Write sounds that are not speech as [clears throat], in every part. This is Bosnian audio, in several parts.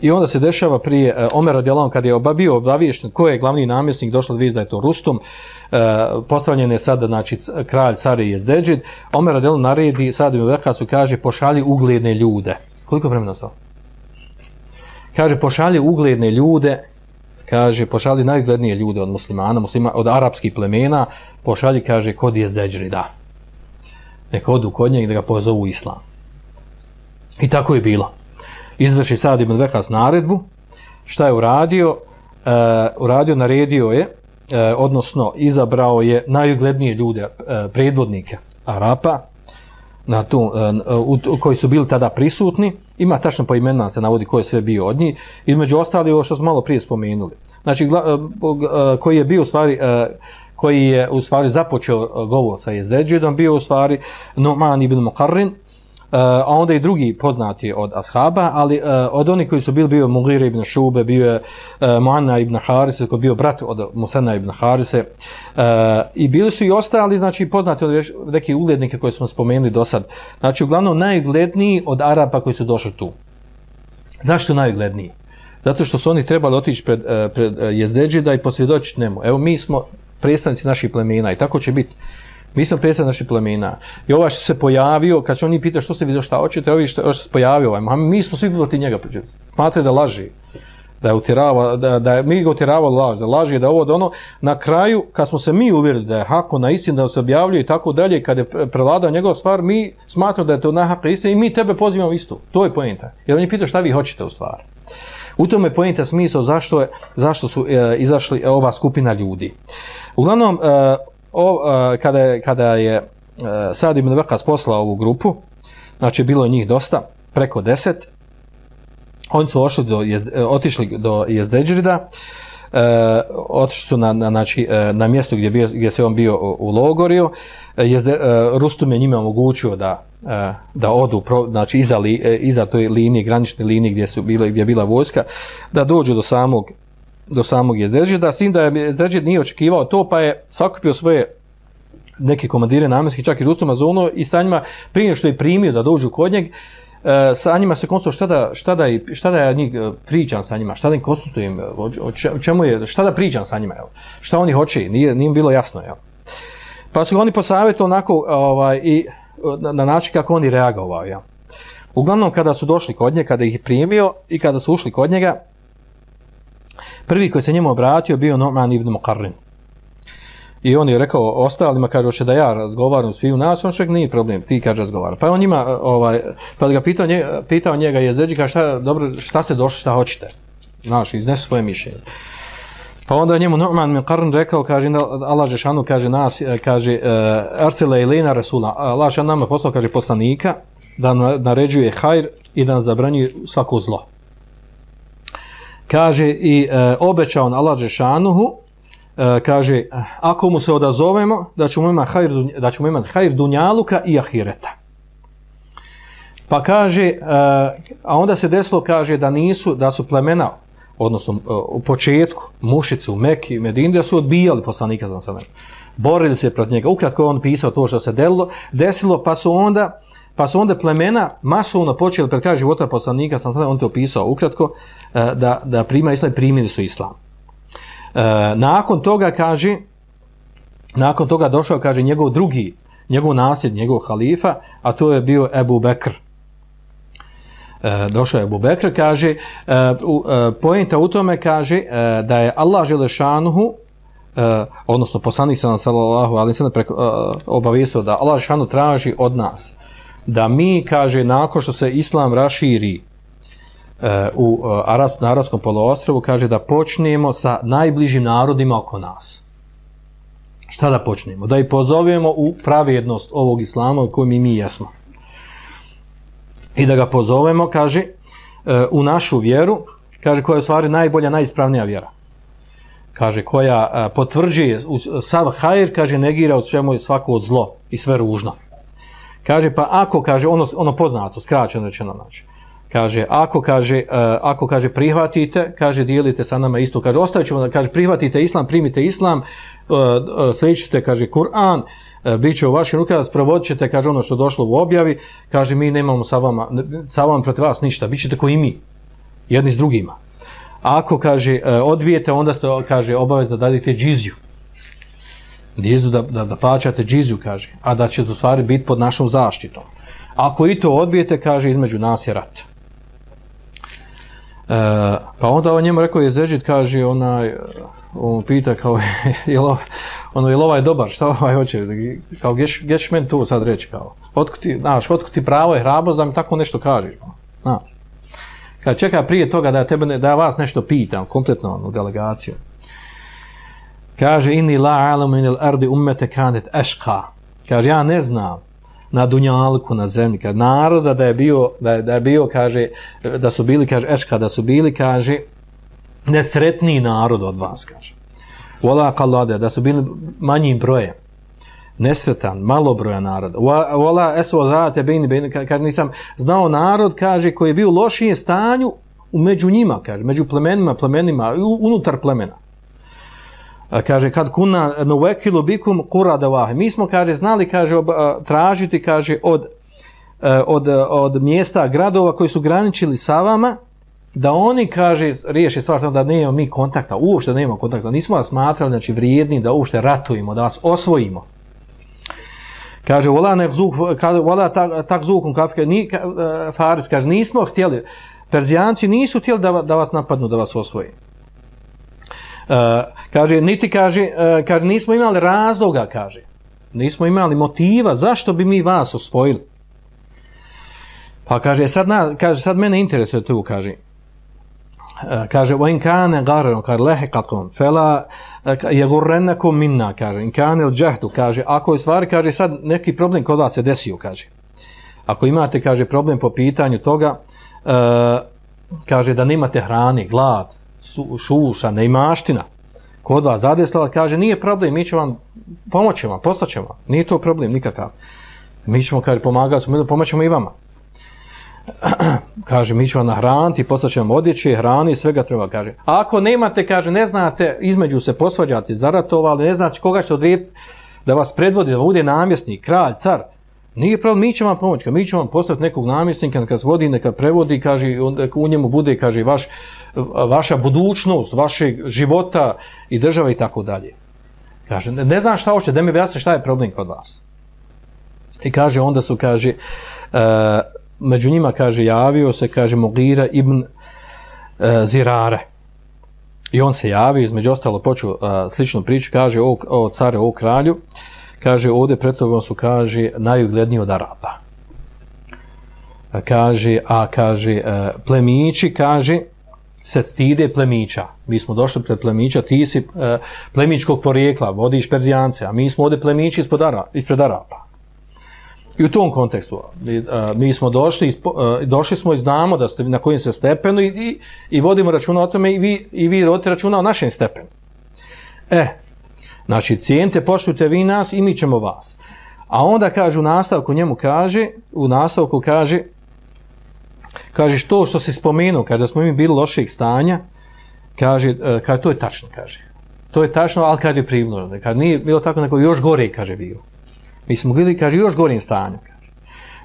I onda se dešava prije e, Omer radijalom kad je obavio obaviješten ko je glavni namjesnik, došla da da je to Rustum, e, postavljen je sada znači, kralj Cari Jezdeđid, Omer radijalom naredi, sad im vekasu kaže pošalji ugledne ljude. Koliko vremena ostalo? Kaže pošalji ugledne ljude, kaže pošalji najuglednije ljude od muslimana, muslima, od arapskih plemena, pošalji, kaže, kod Jezdeđri, da. Neka odu kod njeg da ga pozovu islam. I tako je bilo izvrši Sad ibn Vekas naredbu, šta je uradio? E, uradio, naredio je, e, odnosno izabrao je najuglednije ljude, e, predvodnike Arapa, na tu, e, e u, koji su bili tada prisutni, ima tačno po imena se navodi ko je sve bio od njih, između ostali ovo što smo malo prije spomenuli. Znači, gla, e, e, koji je bio u stvari, e, koji je u stvari započeo govor sa Jezdeđidom, bio u stvari Numan ibn Mukarrin, Uh, a onda i drugi poznati od ashaba, ali uh, od onih koji su bili bio Mughir ibn Šube, bio je uh, Muanna ibn Harise, koji je bio brat od Musena ibn Harise, uh, i bili su i ostali, znači poznati od neki uglednike koje smo spomenuli do sad. Znači, uglavnom, najugledniji od Araba koji su došli tu. Zašto najugledniji? Zato što su oni trebali otići pred, pred jezdeđida i posvjedočiti njemu. Evo, mi smo predstavnici naših plemena i tako će biti. Mi smo predstavljeni naših plemena. I ovaj što se pojavio, kad će oni pita što ste vidio šta hoćete, ovi što, što se pojavio, ovaj, mi smo svi protiv njega. Smatre da laži. Da je utirava, da, da je, mi ga utirava laž, da laži, da ovo, da ono. Na kraju, kad smo se mi uvjerili da je hako na istinu, da se objavljuje i tako dalje, kad je prevladao njegov stvar, mi smatramo da je to na hako istina i mi tebe pozivamo isto. To je pojenta. Jer oni pitaju šta vi hoćete u stvari. U tome je pojenta smisao zašto, je, zašto su e, izašli e, ova skupina ljudi. Uglavnom, e, o, a, kada je, kada je e, a, Sad ibn Vekas poslao ovu grupu, znači bilo je njih dosta, preko deset, oni su ošli do, jez, e, otišli do Jezdeđrida, uh, otišli su na, na, znači, na mjesto gdje, bio, gdje se on bio u, u Logoriju, Jezde, e, Rustum je njima omogućio da, e, da odu pro, znači, iza, li, iza toj linije, granične linije gdje, su bile, gdje je bila vojska, da dođu do samog do samog Jezdeđida, s tim da je Jezdeđid nije očekivao to, pa je sakupio svoje neke komandire namjenski, čak i Rustuma Zono, i sa njima, prije što je primio da dođu kod njeg, e, sa njima se konsultuo šta da, šta, da, šta da ja njih e, pričam sa njima, šta da im konsultujem, e, o, čemu je, šta da pričam sa njima, jel? šta oni hoće, nije, nije bilo jasno. Jel? Pa su oni posavjeti onako ovaj, i na, na način kako oni reagovao. Jel? Uglavnom, kada su došli kod njega, kada ih je primio i kada su ušli kod njega, Prvi koji se njemu obratio bio Norman ibn Muqarrin. I on je rekao ostalima, kaže, hoće da ja razgovaram svi u nas, on šek nije problem, ti kaže razgovara. Pa on njima, e, ovaj, pa ga pitao, nje, pitao njega jezeđi, kaže, šta, dobro, šta ste došli, šta hoćete? Znaš, iznesu svoje mišljenje. Pa onda je njemu Norman ibn Muqarrin rekao, kaže, Allah Žešanu, kaže, nas, e, kaže, e, Arsila Ilina Rasula, Allah Žešan nama poslao, kaže, poslanika, da naređuje hajr i da zabranjuje svako zlo kaže i e, obećao na Allah Žešanuhu, e, kaže, ako mu se odazovemo, da ćemo imati hajr, da ćemo imati hajr dunjaluka i ahireta. Pa kaže, e, a onda se desilo, kaže, da nisu, da su plemena, odnosno e, u početku, mušicu, u Meki, Medini, da su odbijali poslanika znam sada. Borili se protiv njega. Ukratko on pisao to što se delilo, desilo, pa su onda, Pa su onda plemena masovno počeli pred kraja života poslanika, sam sada on to opisao ukratko, e, da, da prima islam i primili su islam. E, nakon toga kaže, nakon toga došao, kaže, njegov drugi, njegov nasljed, njegov halifa, a to je bio Ebu Bekr. E, došao je Ebu Bekr, kaže, e, pojenta u tome kaže da je Allah Želešanuhu, odnosno poslanik sallallahu alaihi sallam obavisao da Allah Želešanu traži od nas, da mi, kaže, nakon što se islam raširi e, u uh, Arab, na Arabskom poloostrovu, kaže da počnemo sa najbližim narodima oko nas. Šta da počnemo? Da i pozovemo u pravjednost ovog islama u kojem i mi jesmo. I da ga pozovemo, kaže, uh, u našu vjeru, kaže, koja je u stvari najbolja, najispravnija vjera. Kaže, koja uh, potvrđuje sav hajr, kaže, negira od svemu svako od zlo i sve ružno. Kaže, pa ako, kaže, ono, ono poznato, skraćeno rečeno, znači, kaže, ako, kaže, uh, ako, kaže, prihvatite, kaže, dijelite sa nama isto, kaže, ostavit ćemo, kaže, prihvatite islam, primite islam, e, e, uh, uh, sličite, kaže, Kur'an, uh, bit će u vašim rukama, sprovodit ćete, kaže, ono što došlo u objavi, kaže, mi nemamo sa vama, sa vama protiv vas ništa, bit ćete koji mi, jedni s drugima. A Ako, kaže, odbijete, onda ste, kaže, obavez da dadite džiziju. Džiziju da, da, da plaćate džiziju, kaže, a da će u stvari biti pod našom zaštitom. Ako i to odbijete, kaže, između nas je rat. E, pa onda on njemu rekao, je Zeđit, kaže, onaj, on pita kao, [laughs] je li, ono, je ovaj dobar, šta ovaj hoće, kao, gdješ, gdješ meni to sad reći, kao, otkud ti, znaš, otkud ti pravo i hrabrost da mi tako nešto kažeš, ono, znaš. Kad čeka prije toga da tebe ne, da vas nešto pitam, kompletno onu delegaciju. Kaže, inni la alamu inil ardi ummete kanet eška. Kaže, ja ne znam na dunjalku, na zemlji, kad naroda da je bio, da je, da je bio, kaže, da su bili, kaže, eška, da su bili, kaže, nesretniji narod od vas, kaže. Vola kalade, da su bili manjim brojem nesretan, malobrojan narod. Vola eso zate bini, bini, kaže, nisam znao narod, kaže, koji je bio u lošijem stanju među njima, kaže, među plemenima, plemenima, unutar plemena. Kaže, kad kuna no bikum kura vahe. Mi smo, kaže, znali, kaže, ob, tražiti, kaže, od, e, od, od mjesta gradova koji su graničili sa vama, da oni, kaže, riješi stvar, da nemamo mi kontakta, uopšte da nemamo kontakta, nismo vas smatrali, znači, vrijedni da uopšte ratujemo, da vas osvojimo. Kaže, vola nek zuk, kaže, vola tak, tak zukom kafke, ni, ka, e, Faris, kaže, nismo htjeli, Perzijanci nisu htjeli da, da vas napadnu, da vas osvoje. E, kaže, niti kaže, uh, kaže, nismo imali razloga, kaže, nismo imali motiva, zašto bi mi vas osvojili? Pa kaže, sad, na, kaže, sad mene interesuje tu, kaže, uh, kaže, o in kane garano, kaže, lehe fela, je gurrenako minna, kaže, in kanil džehtu, kaže, ako je stvari, kaže, sad neki problem kod vas se desio, kaže. Ako imate, kaže, problem po pitanju toga, uh, kaže, da nemate hrani, glad, su, šuša, neimaština, kod vas zadesla, kaže, nije problem, mi ćemo vam, pomoći vam, postaćemo, nije to problem nikakav. Mi ćemo, kaže, pomagati, pomoćemo i vama [clears throat] kaže, mi ćemo nahraniti, poslaćemo odjeće, hrani, svega treba, kaže. A ako nemate, kaže, ne znate, između se posvađati, zaratovali, ne znate koga će odrediti, da vas predvodi, da bude namjesnik, kralj, car, nije problem, mi ćemo vam pomoći, mi ćemo vam postaviti nekog namjesnika, neka se vodi, neka prevodi, kaže, u njemu bude, kaže, vaš, vaša budućnost, vašeg života i države i tako dalje. Kaže, ne, ne znam šta hoće, da mi objasni šta je problem kod vas. I kaže, onda su, kaže, uh, među njima, kaže, javio se, kaže, Mogira ibn uh, Zirare. I on se javio, između ostalo počeo uh, sličnu priču, kaže, o, o care, o kralju, kaže, ovdje pred tobom su, kaže, najugledniji od Araba. A kaže, a kaže, e, plemići, kaže, se stide plemića. Mi smo došli pred plemića, ti si e, plemičkog porijekla, vodiš Perzijance, a mi smo ovdje plemići ispod Ara, ispred Araba. I u tom kontekstu mi, mi smo došli, e, došli smo i znamo da ste na kojim se stepenu i, i, i vodimo računa o tome i vi, i vi vodite računa o našem stepenu. E, znači, cijente, poštujte vi nas i mi ćemo vas. A onda kaže u nastavku njemu kaže, u nastavku kaže, kaže što što se spomenuo, kaže da smo mi bili lošeg stanja, kaže, e, kaže to je tačno, kaže. To je tačno, ali kaže primno, kaže nije bilo tako, neko još gore, kaže bio. Mi smo bili, kaže, još gorim stanjem. Kaže.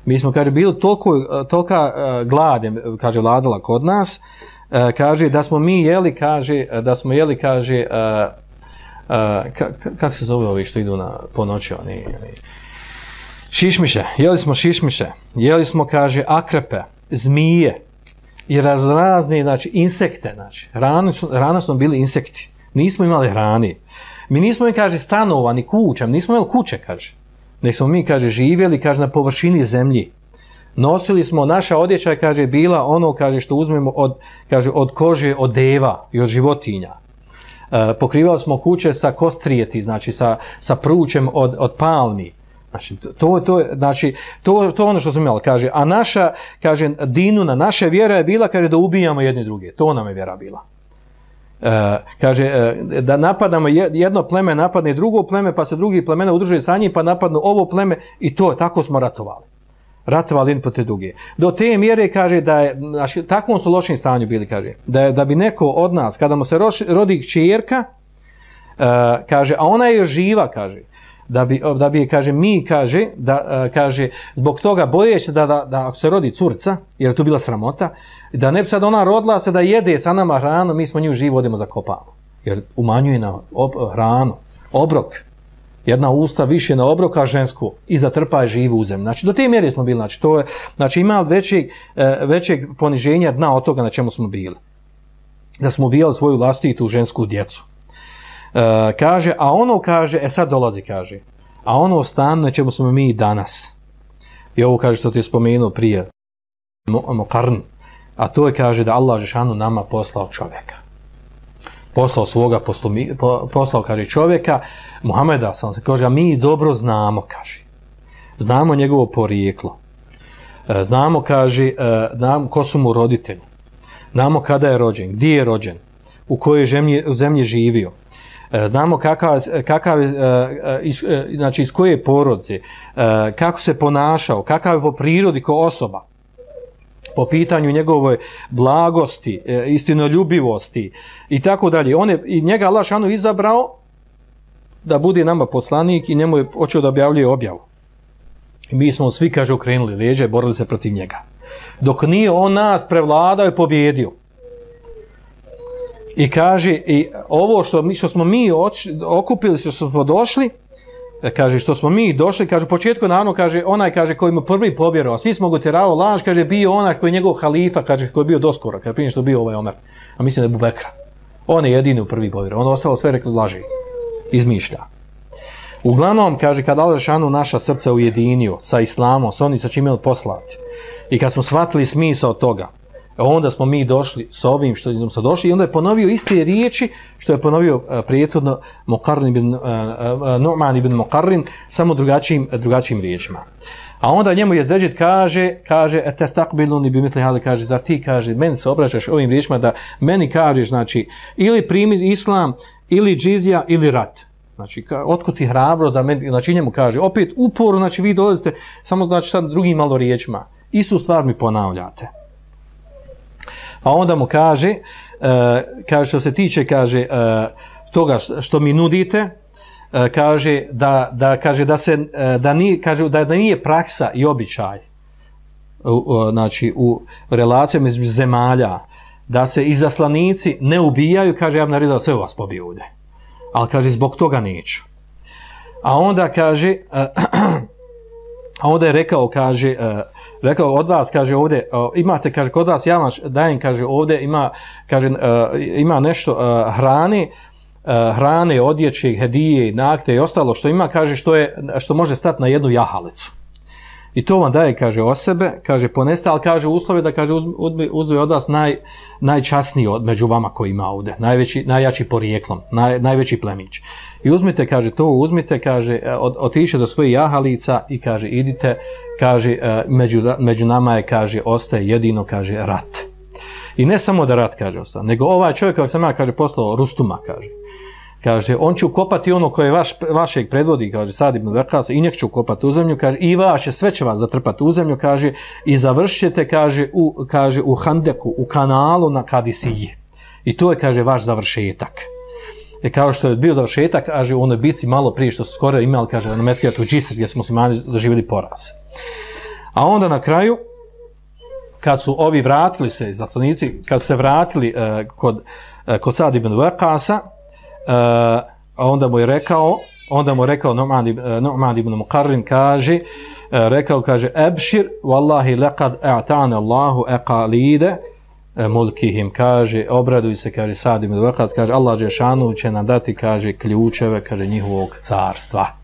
Mi smo, kaže, bili toliko, e, tolika uh, glade, kaže, vladala kod nas, uh, kaže, da smo mi jeli, kaže, da smo jeli, kaže, uh, uh, ka, kako se zove ovi što idu na, po noći, oni, oni, šišmiše, jeli smo šišmiše, jeli smo, kaže, akrepe, zmije, i razrazni, znači, insekte, znači, rano, su, rano smo bili insekti, nismo imali hrani, mi nismo imali, kaže, stanova, ni kuća, nismo imali kuće, kaže, nek smo mi, kaže, živjeli, kaže, na površini zemlji. Nosili smo, naša odjeća, kaže, bila ono, kaže, što uzmemo od, kaže, od kože, od deva i od životinja. E, pokrivali smo kuće sa kostrijeti, znači sa, sa prućem od, od palmi. Znači, to, to, znači, to, to ono što smo imali, kaže, a naša, kaže, dinu na naše vjera je bila, kaže, da ubijamo jedne druge. To nam je vjera bila. E, kaže e, da napadamo jedno pleme napadne drugo pleme pa se drugi plemena udruže sa njim pa napadnu ovo pleme i to tako smo ratovali ratovali jedni te druge do te mjere kaže da je znači takvom su lošim stanju bili kaže da je, da bi neko od nas kada mu se rodi ćerka uh, e, kaže a ona je živa kaže da bi, da bi kaže mi kaže da uh, kaže zbog toga bojeći da, da, da ako se rodi curca jer je to bila sramota da ne bi sad ona rodila se da jede sa nama hranu, mi smo nju živo odemo za. Jer umanjuje na ob, hranu, obrok. Jedna usta više na obroka žensku i zatrpa je živu u zemlju. Znači, do te mjere smo bili. Znači, to je, znači ima većeg, e, većeg poniženja dna od toga na čemu smo bili. Da smo ubijali svoju vlastitu žensku djecu. E, kaže, a ono kaže, e sad dolazi, kaže, a ono stan na čemu smo mi danas. I ovo kaže što ti je spomenuo prije, Mokarn, a to je kaže da Allah Žešanu nama poslao čovjeka. Poslao svoga, poslumi, po, poslao, kaže čovjeka, Muhameda sam se kaže, mi dobro znamo, kaže. Znamo njegovo porijeklo. E, znamo, kaže, e, nam, ko su mu roditelji. Znamo kada je rođen, gdje je rođen, u kojoj zemlji, u zemlji živio. E, znamo kakav, kakav iz, znači iz koje porodce, kako se ponašao, kakav je po prirodi ko osoba po pitanju njegove blagosti, e, istinoljubivosti i tako dalje. On je, i njega Allah šanu izabrao da bude nama poslanik i njemu je počeo da objavljuje objavu. I mi smo svi, kaže, okrenuli leđe i borili se protiv njega. Dok nije on nas prevladao i pobjedio. I kaže, i ovo što, mi, što smo mi oči, okupili, što smo došli, E, kaže što smo mi došli, kaže početku naravno kaže onaj kaže koji mu prvi povjerovao, svi smo go terao laž, kaže bio onaj koji je njegov halifa, kaže koji je bio doskora, kaže prije što bio ovaj Omer. A mislim da je Bubekra. On je jedini u prvi povjerovao, on ostalo sve rekli laži. Izmišlja. Uglavnom, kaže, kad Allah Žešanu naša srca ujedinio sa islamom, sa onim sa čim je poslat, i kad smo shvatili smisao toga, E, onda smo mi došli s ovim što nam se došli i onda je ponovio iste riječi što je ponovio e, prijetodno Muqarrin ibn e, Nu'man ibn Muqarrin samo drugačijim drugačijim riječima. A onda njemu je zdeđet kaže, kaže, et testakbiluni bi mitli ali kaže, zar ti, kaže, meni se obraćaš ovim riječima da meni kažeš, znači, ili primi islam, ili džizija, ili rat. Znači, ka, otkud ti hrabro da meni, znači njemu kaže, opet uporu, znači vi dolazite, samo znači sad drugim malo riječima. Istu stvar mi ponavljate. A onda mu kaže, uh, kaže što se tiče kaže uh, toga što mi nudite, uh, kaže da da kaže da se uh, da ni kaže da, da nije praksa i običaj. U, znači u relacijama između zemalja da se izaslanici ne ubijaju, kaže ja bih naredio sve vas pobiju ovdje Al kaže zbog toga neću. A onda kaže uh, [clears throat] A onda je rekao, kaže, uh, rekao od vas, kaže ovdje, uh, imate, kaže, kod vas ja vam dajem, kaže, ovdje ima, kaže, uh, ima nešto uh, hrane, uh, hrane, odjeće, hedije, nakte i ostalo što ima, kaže, što, je, što može stati na jednu jahalicu. I to vam daje, kaže, o sebe, kaže, poneste, ali kaže, uslove da, kaže, uzme od vas naj, najčasniji od, među vama koji ima ovdje, najveći, najjači porijeklom, naj, najveći plemić. I uzmite, kaže, to uzmite, kaže, e, od, otiše do svoje jahalica i kaže, idite, kaže, e, među, među nama je, kaže, ostaje jedino, kaže, rat. I ne samo da rat, kaže, ostaje, nego ovaj čovjek, kako sam ja, kaže, poslao Rustuma, kaže, kaže, on će ukopati ono koje vaš, vašeg predvodi, kaže, sad ibn Vekas, i nek će ukopati u zemlju, kaže, i vaše, sve će vas zatrpati u zemlju, kaže, i završite, kaže, u, kaže, u Handeku, u kanalu na Kadisiji. I to je, kaže, vaš završetak. E kao što je bio završetak, kaže, u onoj bici malo prije što su skoro imali, kaže, na Metkijatu Džisr, gdje smo muslimani doživjeli poraz. A onda na kraju, kad su ovi vratili se, zaslanici, kad su se vratili uh, kod, uh, kod Sad ibn Vakasa, Eh, a onda mu je rekao, onda mu je rekao Nu'man ibn, eh, Nu'man ibn Muqarrin kaže, eh, rekao, kaže, Ebšir, wallahi lekad a'tana Allahu eqalide, mulkihim. Kaže obraduj se kaže sadim vakat kaže Allah džeshanu će nam dati kaže ključeve kaže njihovog carstva.